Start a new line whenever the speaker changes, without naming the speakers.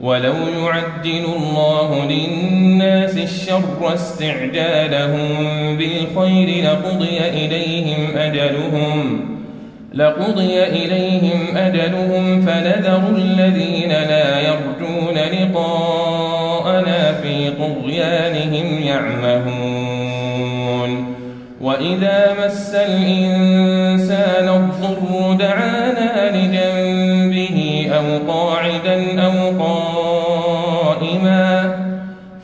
ولو يعدل الله للناس الشر استعجالهم بالخير لقضي إليهم أجلهم لقضي إليهم أجلهم فنذر الذين لا يرجون لقاءنا في طغيانهم يعمهون وإذا مس الإنسان الضر دعانا لجنبه أو قاعدا أو